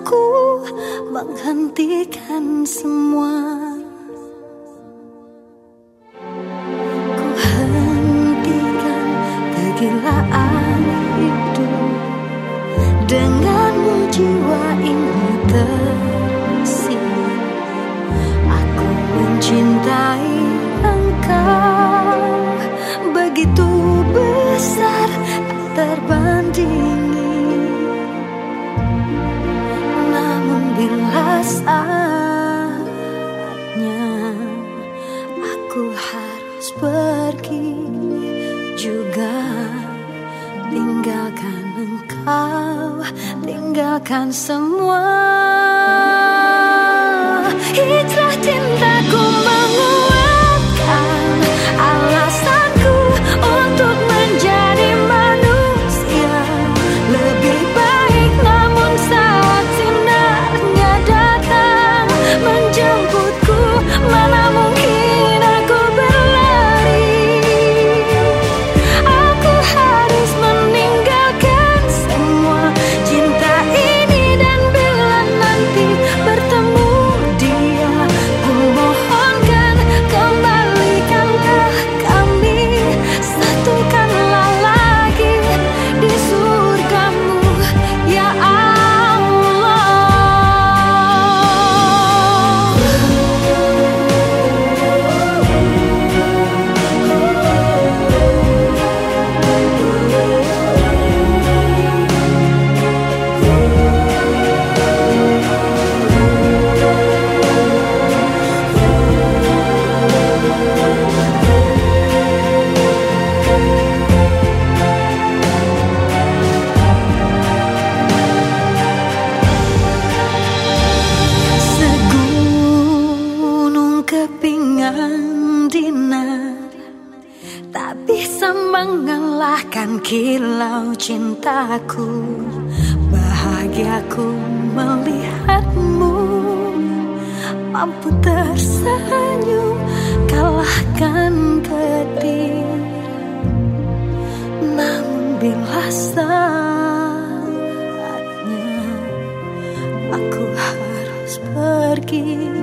Memaksaku menghentikan semua. Ku hentikan kegilaan hidup Denganmu jiwa ini tersi mencintai engkau. Begitu besar tak terbandingi saatnya aku harus pergi juga. Tinggalkan engkau tinggalkan semua. Hijrah cintaku Tak bisa mengalahkan kilau cintaku. Bahagiaku melihatmu. Mampu tersenyum kalahkan getir Namun bila saatnya Aku harus pergi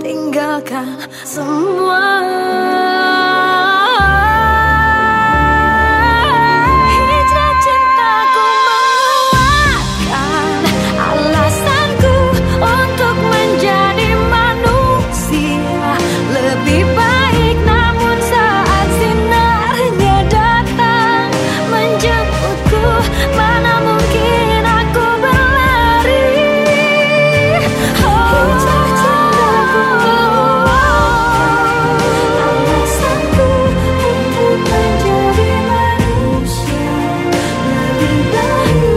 tinggalkan semua. love you.